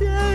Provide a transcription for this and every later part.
day.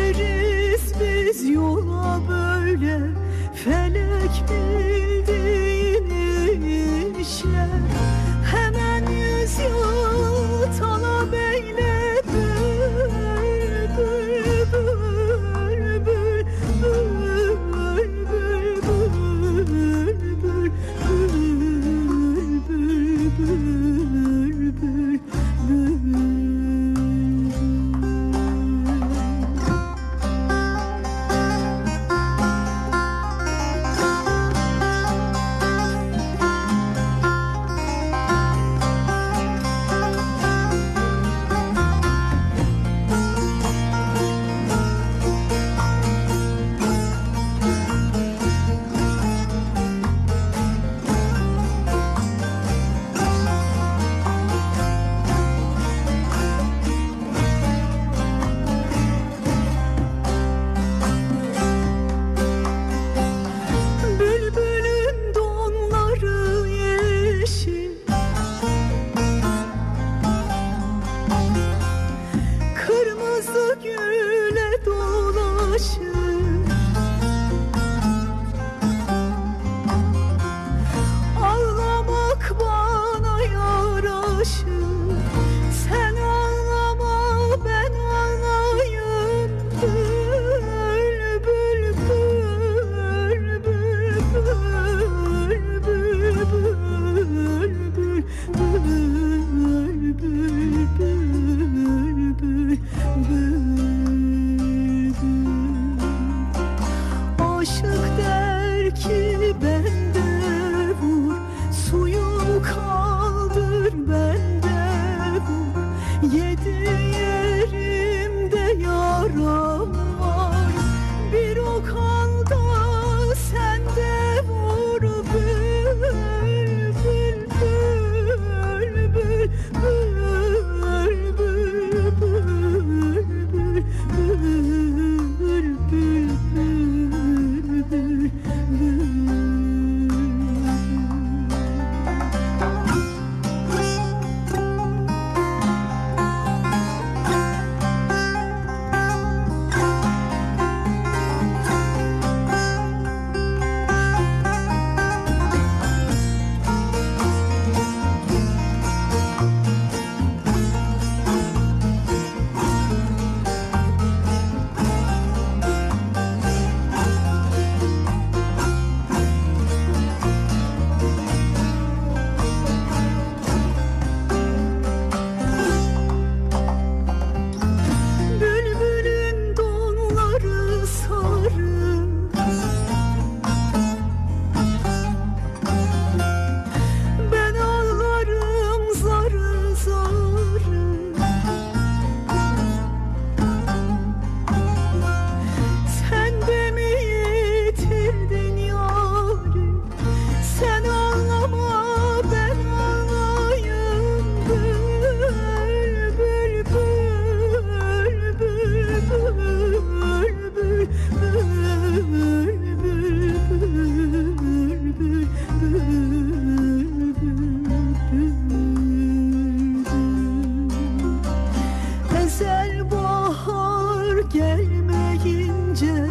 Ezel bahar gelmeyince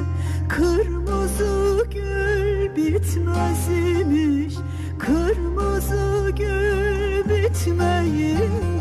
Kırmızı gül bitmezmiş. Kırmızı gül bitmeyince